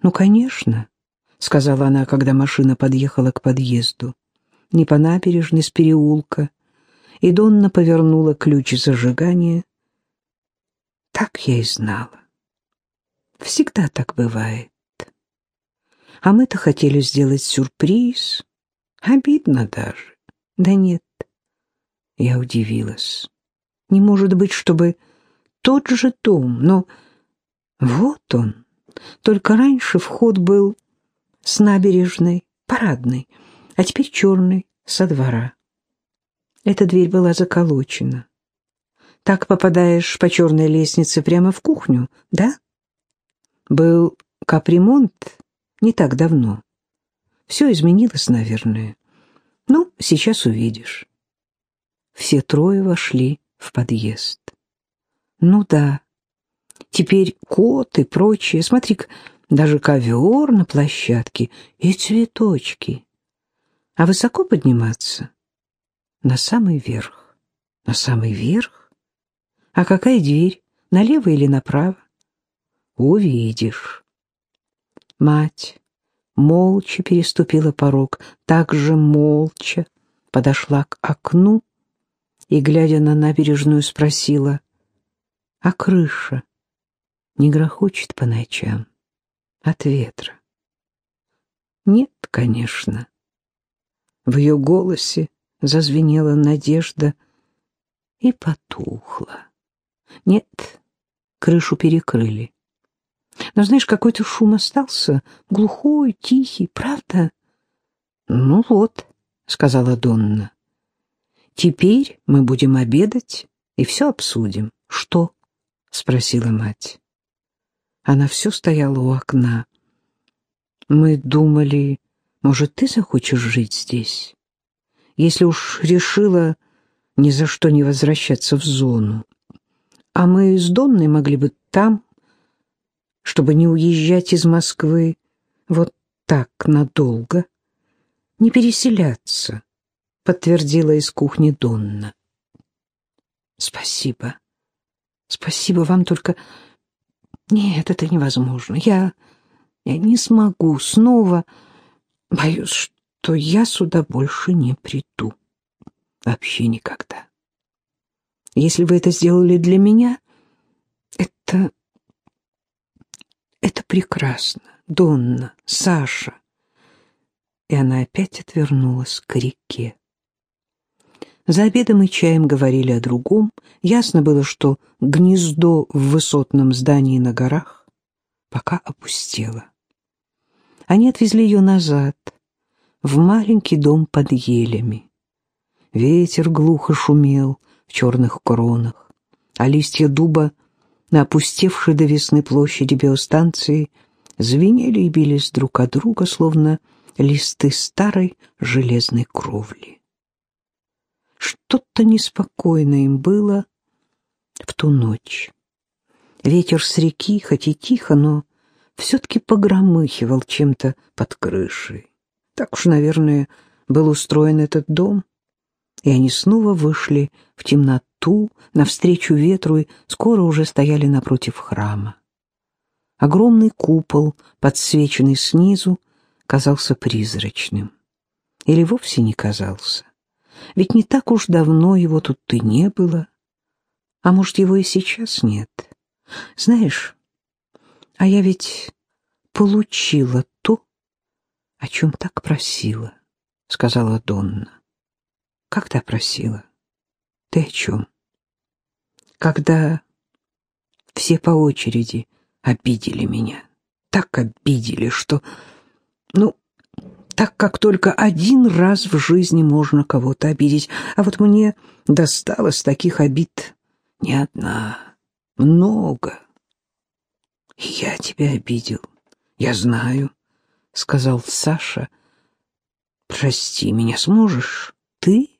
«Ну, конечно», — сказала она, когда машина подъехала к подъезду. Не по набережной с переулка, и Донна повернула ключ зажигания. Так я и знала. Всегда так бывает. А мы-то хотели сделать сюрприз. Обидно даже. Да нет. Я удивилась. Не может быть, чтобы тот же дом, но вот он. Только раньше вход был с набережной, парадной, а теперь черный, со двора. Эта дверь была заколочена. Так попадаешь по черной лестнице прямо в кухню, да? Был капремонт не так давно. Все изменилось, наверное. Ну, сейчас увидишь. Все трое вошли в подъезд. Ну да, теперь кот и прочее. Смотри-ка, даже ковер на площадке и цветочки. А высоко подниматься? На самый верх. На самый верх? А какая дверь? Налево или направо? Увидишь. Мать молча переступила порог, так же молча подошла к окну и, глядя на набережную, спросила, «А крыша не грохочет по ночам от ветра?» «Нет, конечно». В ее голосе зазвенела надежда и потухла. Нет, крышу перекрыли. Но знаешь, какой-то шум остался, глухой, тихий, правда? Ну вот, сказала Донна. Теперь мы будем обедать и все обсудим. Что? спросила мать. Она все стояла у окна. Мы думали, может, ты захочешь жить здесь? Если уж решила ни за что не возвращаться в зону. А мы с Донной могли бы там чтобы не уезжать из Москвы вот так надолго, не переселяться, подтвердила из кухни Донна. Спасибо. Спасибо вам только... Нет, это невозможно. Я... я не смогу снова... Боюсь, что я сюда больше не приду. Вообще никогда. Если вы это сделали для меня, это это прекрасно, Донна, Саша. И она опять отвернулась к реке. За обедом и чаем говорили о другом. Ясно было, что гнездо в высотном здании на горах пока опустело. Они отвезли ее назад, в маленький дом под елями. Ветер глухо шумел в черных кронах, а листья дуба на опустевшей до весны площади биостанции звенели и бились друг от друга, словно листы старой железной кровли. Что-то неспокойно им было в ту ночь. Ветер с реки, хоть и тихо, но все-таки погромыхивал чем-то под крышей. Так уж, наверное, был устроен этот дом. И они снова вышли в темноту, ту, навстречу ветру, и скоро уже стояли напротив храма. Огромный купол, подсвеченный снизу, казался призрачным. Или вовсе не казался. Ведь не так уж давно его тут и не было. А может, его и сейчас нет. Знаешь, а я ведь получила то, о чем так просила, — сказала Донна. — Как ты просила? Ты о чем? когда все по очереди обидели меня. Так обидели, что... Ну, так как только один раз в жизни можно кого-то обидеть. А вот мне досталось таких обид не одна, много. Я тебя обидел, я знаю, — сказал Саша. Прости меня, сможешь? Ты?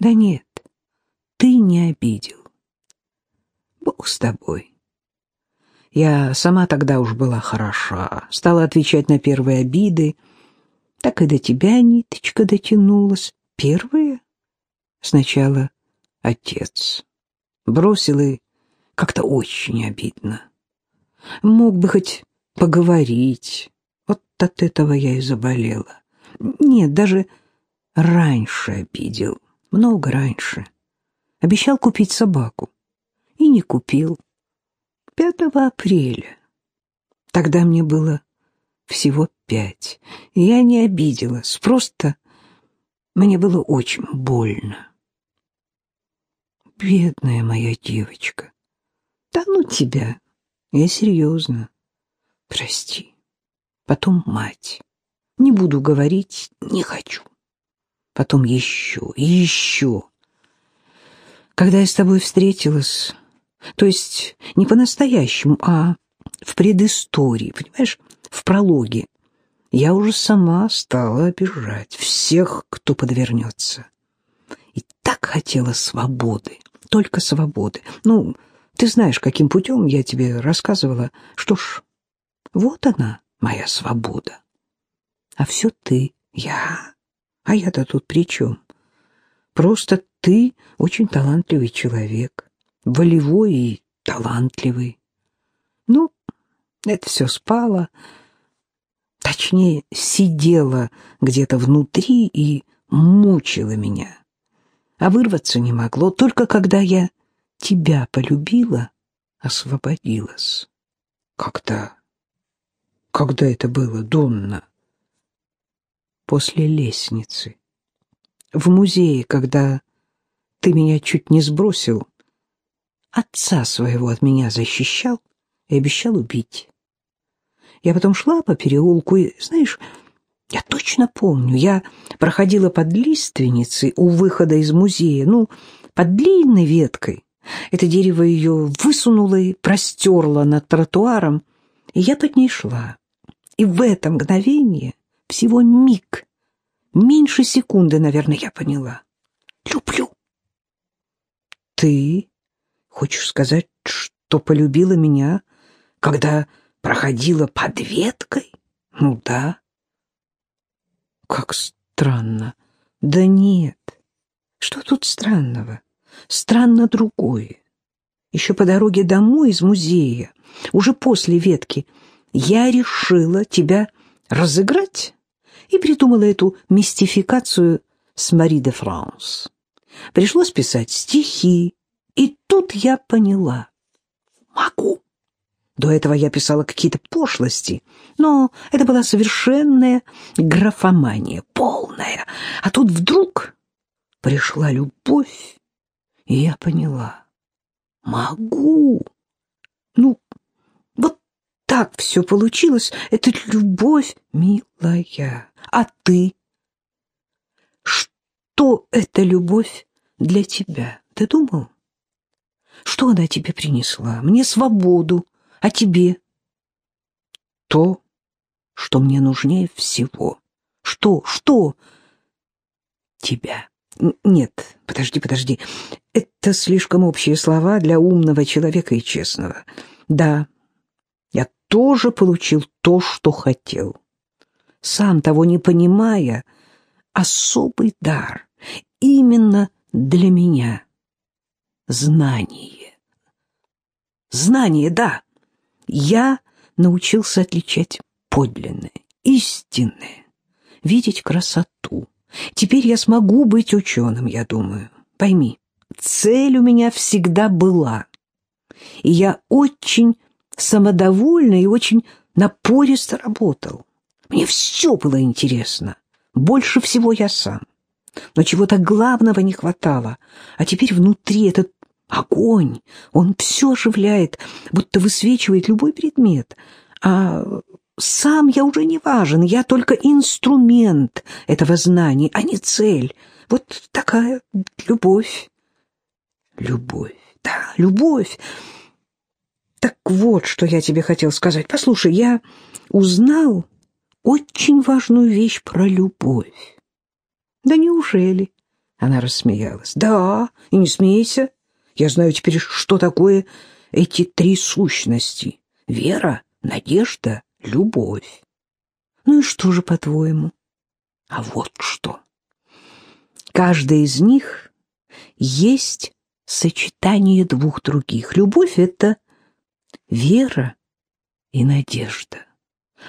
Да нет, ты не обидел. Бог с тобой. Я сама тогда уж была хороша, стала отвечать на первые обиды. Так и до тебя ниточка дотянулась. Первые? Сначала отец. Бросил и как-то очень обидно. Мог бы хоть поговорить. Вот от этого я и заболела. Нет, даже раньше обидел, много раньше. Обещал купить собаку. И не купил. 5 апреля. Тогда мне было всего пять. И я не обиделась, просто мне было очень больно. Бедная моя девочка. Да ну тебя. Я серьезно. Прости. Потом мать. Не буду говорить, не хочу. Потом еще, еще. Когда я с тобой встретилась, то есть не по-настоящему, а в предыстории, понимаешь, в прологе, я уже сама стала обижать всех, кто подвернется. И так хотела свободы, только свободы. Ну, ты знаешь, каким путем я тебе рассказывала. Что ж, вот она, моя свобода. А все ты, я. А я-то тут при чем? Просто ты очень талантливый человек, волевой и талантливый. Ну, это все спало, точнее, сидела где-то внутри и мучила меня. А вырваться не могло, только когда я тебя полюбила, освободилась. Когда? Когда это было, Донна? После лестницы. В музее, когда ты меня чуть не сбросил, отца своего от меня защищал и обещал убить. Я потом шла по переулку и, знаешь, я точно помню, я проходила под лиственницей у выхода из музея, ну, под длинной веткой. Это дерево ее высунуло и простерло над тротуаром, и я под ней шла. И в это мгновение, всего миг, меньше секунды, наверное, я поняла. Люблю. Ты хочешь сказать, что полюбила меня, когда проходила под веткой? Ну да. Как странно. Да нет. Что тут странного? Странно другое. Еще по дороге домой из музея, уже после ветки, я решила тебя разыграть и придумала эту мистификацию с Мари де Франс. Пришлось писать стихи, и тут я поняла. Могу. До этого я писала какие-то пошлости, но это была совершенная графомания, полная. А тут вдруг пришла любовь, и я поняла. Могу. Ну, вот так все получилось. Это любовь, милая. А ты? Что это любовь для тебя? Ты думал? Что она тебе принесла? Мне свободу, а тебе? То, что мне нужнее всего. Что? Что? Тебя. Нет, подожди, подожди. Это слишком общие слова для умного человека и честного. Да, я тоже получил то, что хотел. Сам того не понимая, особый дар. Именно для меня. Знание. Знание, да. Я научился отличать подлинное, истинное, видеть красоту. Теперь я смогу быть ученым, я думаю. Пойми, цель у меня всегда была. И я очень самодовольно и очень напористо работал. Мне все было интересно. Больше всего я сам. Но чего-то главного не хватало. А теперь внутри этот Огонь, он все оживляет, будто высвечивает любой предмет. А сам я уже не важен, я только инструмент этого знания, а не цель. Вот такая любовь. Любовь, да, любовь. Так вот, что я тебе хотел сказать. Послушай, я узнал очень важную вещь про любовь. Да неужели? Она рассмеялась. Да, и не смейся. Я знаю теперь, что такое эти три сущности. Вера, надежда, любовь. Ну и что же, по-твоему? А вот что. Каждая из них есть сочетание двух других. Любовь — это вера и надежда.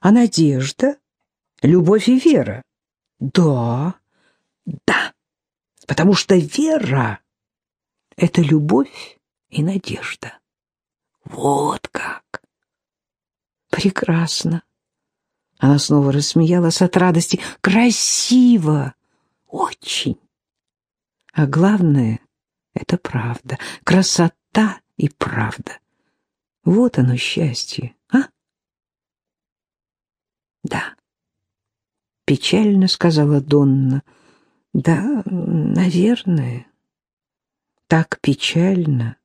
А надежда? Любовь и вера? Да, да, потому что вера — это любовь и надежда. Вот как! Прекрасно! Она снова рассмеялась от радости. Красиво! Очень! А главное — это правда. Красота и правда. Вот оно счастье, а? Да. Печально сказала Донна. Да, наверное. Так печально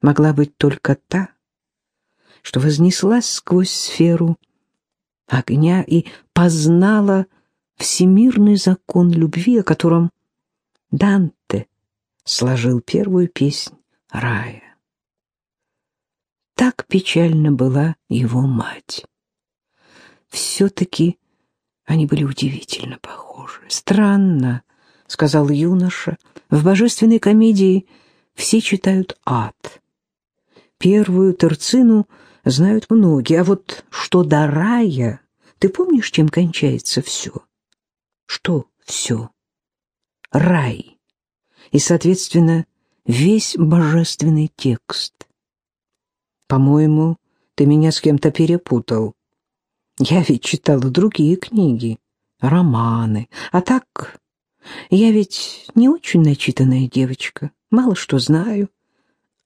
могла быть только та, что вознеслась сквозь сферу огня и познала всемирный закон любви, о котором Данте сложил первую песнь рая. Так печально была его мать. Все-таки они были удивительно похожи. Странно, — сказал юноша, — в божественной комедии все читают ад. Первую терцину знают многие, а вот что до рая, ты помнишь, чем кончается все? Что все? Рай. И, соответственно, весь божественный текст. По-моему, ты меня с кем-то перепутал. Я ведь читала другие книги, романы. А так, я ведь не очень начитанная девочка, мало что знаю.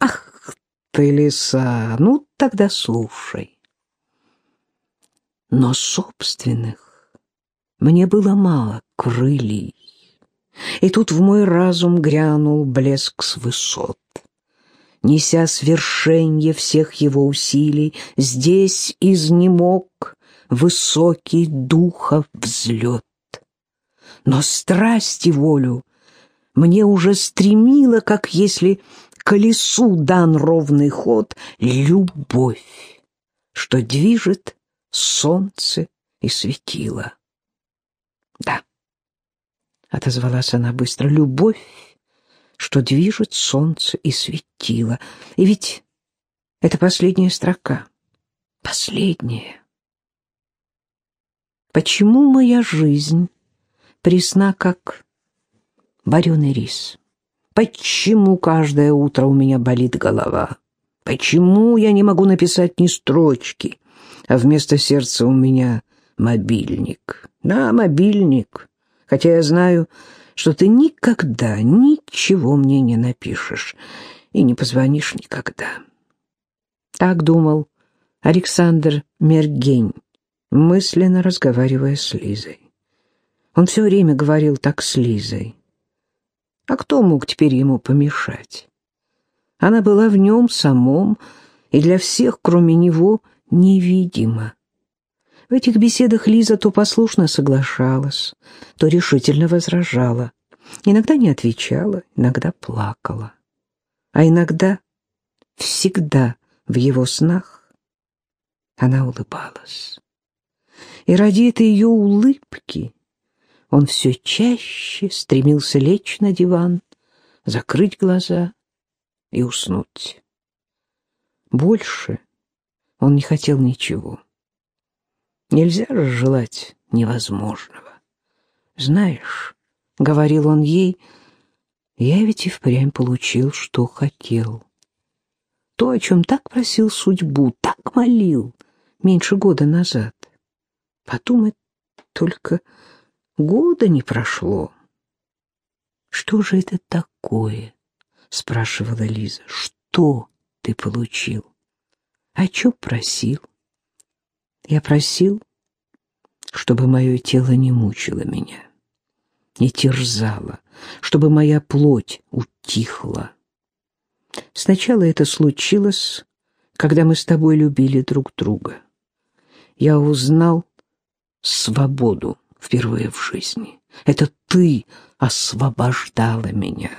Ах ты, лиса, ну тогда слушай. Но собственных мне было мало крыльей. И тут в мой разум грянул блеск с высот. Неся свершенье всех его усилий, здесь изнемог высокий духов взлет. Но страсть и волю мне уже стремила, как если колесу дан ровный ход, любовь, что движет солнце и светило. Да, отозвалась она быстро, любовь, что движет солнце и светило. И ведь это последняя строка. Последняя. Почему моя жизнь пресна, как вареный рис? Почему каждое утро у меня болит голова? Почему я не могу написать ни строчки, а вместо сердца у меня мобильник? Да, мобильник, хотя я знаю, что ты никогда ничего мне не напишешь и не позвонишь никогда. Так думал Александр Мергень мысленно разговаривая с Лизой. Он все время говорил так с Лизой. А кто мог теперь ему помешать? Она была в нем самом и для всех, кроме него, невидима. В этих беседах Лиза то послушно соглашалась, то решительно возражала. Иногда не отвечала, иногда плакала. А иногда, всегда в его снах, она улыбалась и ради этой ее улыбки он все чаще стремился лечь на диван, закрыть глаза и уснуть. Больше он не хотел ничего. Нельзя желать невозможного. Знаешь, — говорил он ей, — я ведь и впрямь получил, что хотел. То, о чем так просил судьбу, так молил меньше года назад. Подумать только, года не прошло. «Что же это такое?» — спрашивала Лиза. «Что ты получил? О чем просил?» «Я просил, чтобы мое тело не мучило меня, не терзало, чтобы моя плоть утихла. Сначала это случилось, когда мы с тобой любили друг друга. Я узнал, свободу впервые в жизни. Это ты освобождала меня.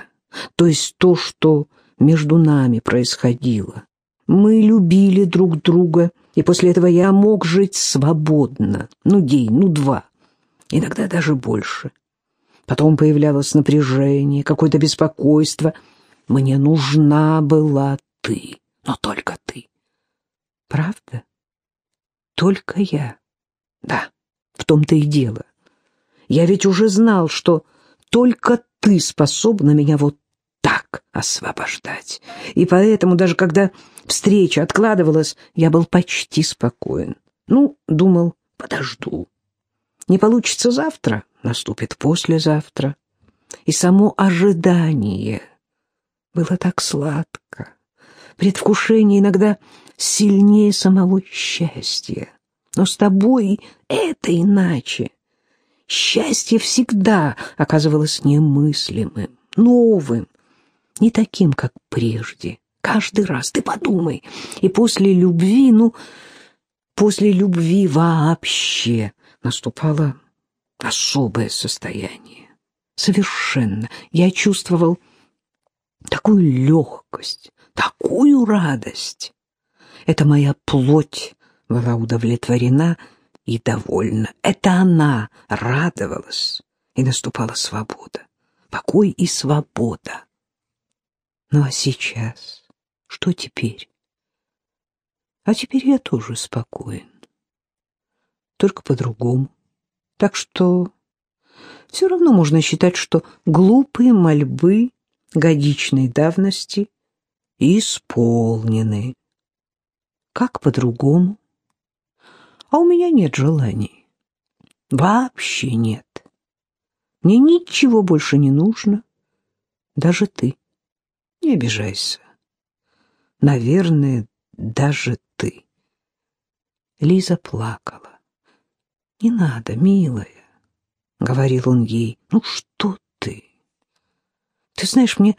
То есть то, что между нами происходило. Мы любили друг друга, и после этого я мог жить свободно. Ну, день, ну, два. Иногда даже больше. Потом появлялось напряжение, какое-то беспокойство. Мне нужна была ты, но только ты. Правда? Только я. Да, в том-то и дело. Я ведь уже знал, что только ты способна меня вот так освобождать. И поэтому, даже когда встреча откладывалась, я был почти спокоен. Ну, думал, подожду. Не получится завтра, наступит послезавтра. И само ожидание было так сладко. Предвкушение иногда сильнее самого счастья. Но с тобой это иначе. Счастье всегда оказывалось немыслимым, новым, не таким, как прежде. Каждый раз ты подумай. И после любви, ну, после любви вообще наступало особое состояние. Совершенно. Я чувствовал такую легкость, такую радость. Это моя плоть была удовлетворена и довольна. Это она радовалась, и наступала свобода, покой и свобода. Ну а сейчас? Что теперь? А теперь я тоже спокоен. Только по-другому. Так что все равно можно считать, что глупые мольбы годичной давности исполнены. Как по-другому? А у меня нет желаний. Вообще нет. Мне ничего больше не нужно. Даже ты. Не обижайся. Наверное, даже ты. Лиза плакала. «Не надо, милая», — говорил он ей. «Ну что ты? Ты знаешь, мне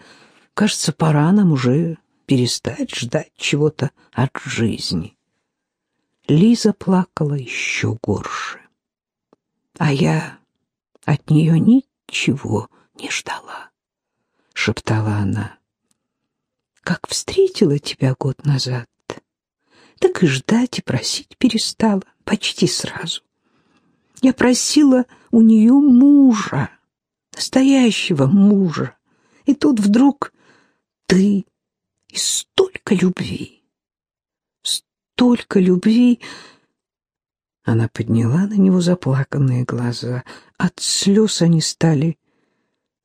кажется, пора нам уже перестать ждать чего-то от жизни». Лиза плакала еще горше. А я от нее ничего не ждала, — шептала она как встретила тебя год назад, так и ждать и просить перестала почти сразу. Я просила у нее мужа, настоящего мужа, и тут вдруг ты и столько любви, столько любви. Она подняла на него заплаканные глаза. От слез они стали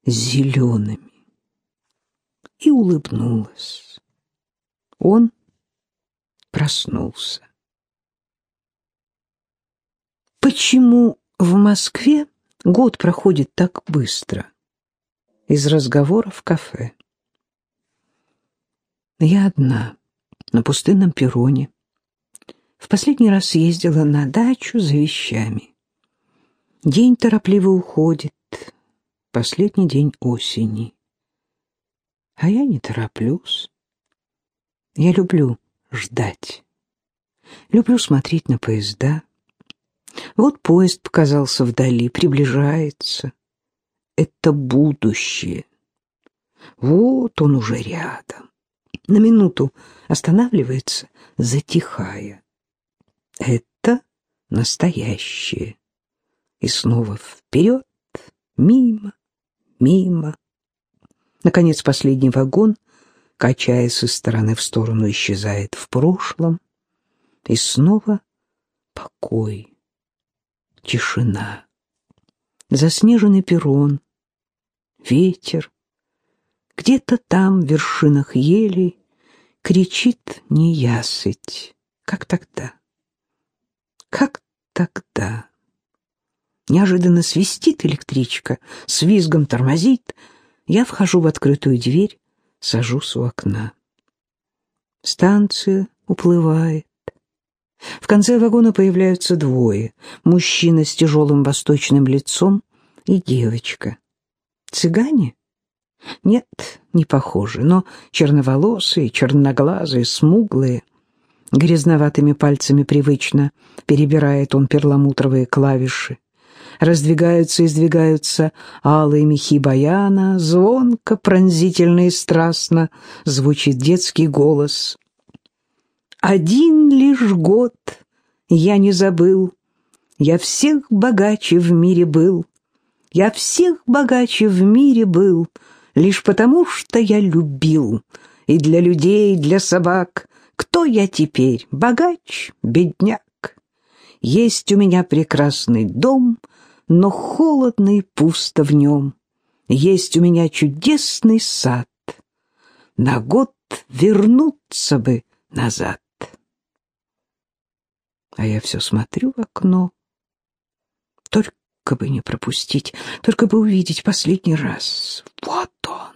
зелеными и улыбнулась. Он проснулся. Почему в Москве год проходит так быстро? Из разговора в кафе. Я одна, на пустынном перроне. В последний раз ездила на дачу за вещами. День торопливо уходит, последний день осени. А я не тороплюсь. Я люблю ждать. Люблю смотреть на поезда. Вот поезд показался вдали, приближается. Это будущее. Вот он уже рядом. На минуту останавливается, затихая. Это настоящее. И снова вперед, мимо, мимо. Наконец последний вагон, качаясь из стороны в сторону, исчезает в прошлом. И снова покой, тишина, заснеженный перрон, ветер. Где-то там, в вершинах елей, кричит неясыть, как тогда. Как тогда. Неожиданно свистит электричка, с визгом тормозит — я вхожу в открытую дверь, сажусь у окна. Станция уплывает. В конце вагона появляются двое. Мужчина с тяжелым восточным лицом и девочка. Цыгане? Нет, не похожи, но черноволосые, черноглазые, смуглые. Грязноватыми пальцами привычно перебирает он перламутровые клавиши раздвигаются и сдвигаются алые мехи баяна, звонко, пронзительно и страстно звучит детский голос. «Один лишь год я не забыл, я всех богаче в мире был, я всех богаче в мире был, лишь потому, что я любил, и для людей, и для собак. Кто я теперь, богач, бедняк?» Есть у меня прекрасный дом, но холодно и пусто в нем. Есть у меня чудесный сад. На год вернуться бы назад. А я все смотрю в окно. Только бы не пропустить, только бы увидеть последний раз. Вот он!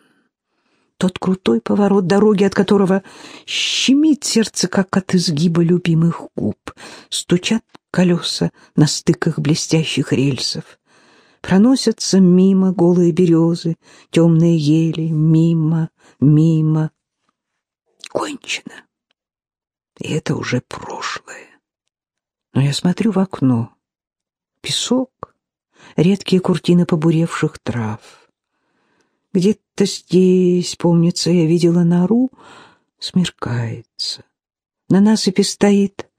Тот крутой поворот дороги, от которого щемит сердце, как от изгиба любимых губ. Стучат колеса на стыках блестящих рельсов. Проносятся мимо голые березы, темные ели, мимо, мимо. Кончено. И это уже прошлое. Но я смотрю в окно. Песок, редкие куртины побуревших трав. Где-то здесь, помнится, я видела нору, смеркается. На насыпи стоит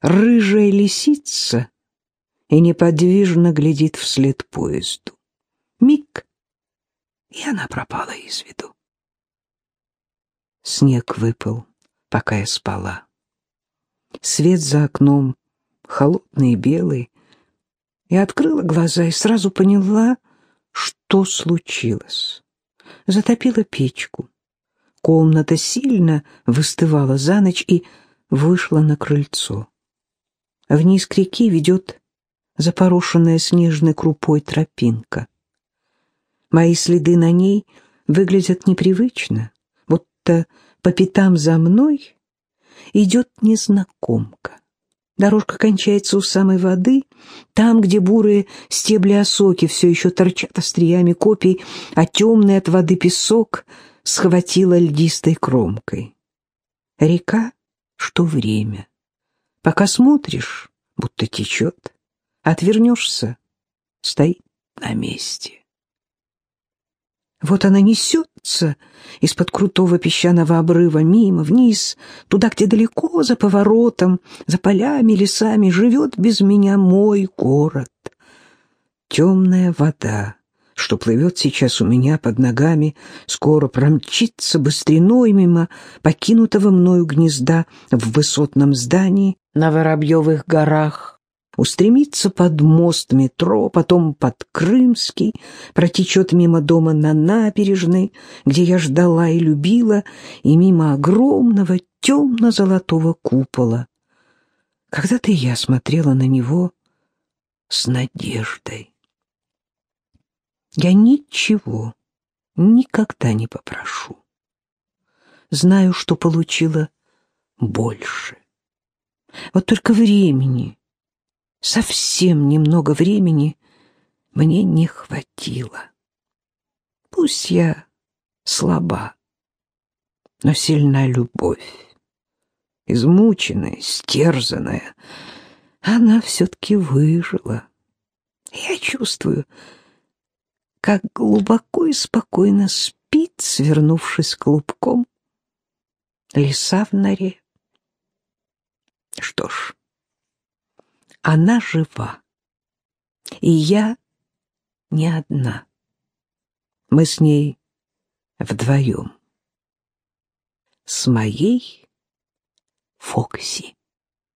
рыжая лисица и неподвижно глядит вслед поезду. Миг, и она пропала из виду. Снег выпал, пока я спала. Свет за окном, холодный и белый. Я открыла глаза и сразу поняла, что случилось. Затопила печку. Комната сильно выстывала за ночь и вышла на крыльцо. Вниз к реке ведет запорошенная снежной крупой тропинка. Мои следы на ней выглядят непривычно, будто по пятам за мной идет незнакомка. Дорожка кончается у самой воды, там, где бурые стебли осоки все еще торчат остриями копий, а темный от воды песок схватила льдистой кромкой. Река, что время. Пока смотришь, будто течет, отвернешься, стоит на месте. Вот она несется из-под крутого песчаного обрыва мимо, вниз, туда, где далеко, за поворотом, за полями, лесами, живет без меня мой город. Темная вода, что плывет сейчас у меня под ногами, скоро промчится быстриной мимо покинутого мною гнезда в высотном здании на Воробьевых горах, устремится под мост метро, потом под Крымский, протечет мимо дома на набережной, где я ждала и любила, и мимо огромного темно-золотого купола. Когда-то я смотрела на него с надеждой. Я ничего никогда не попрошу. Знаю, что получила больше. Вот только времени совсем немного времени мне не хватило. Пусть я слаба, но сильна любовь. Измученная, стерзанная, она все-таки выжила. Я чувствую, как глубоко и спокойно спит, свернувшись клубком, лиса в норе. Что ж, она жива. И я не одна. Мы с ней вдвоем. С моей Фокси.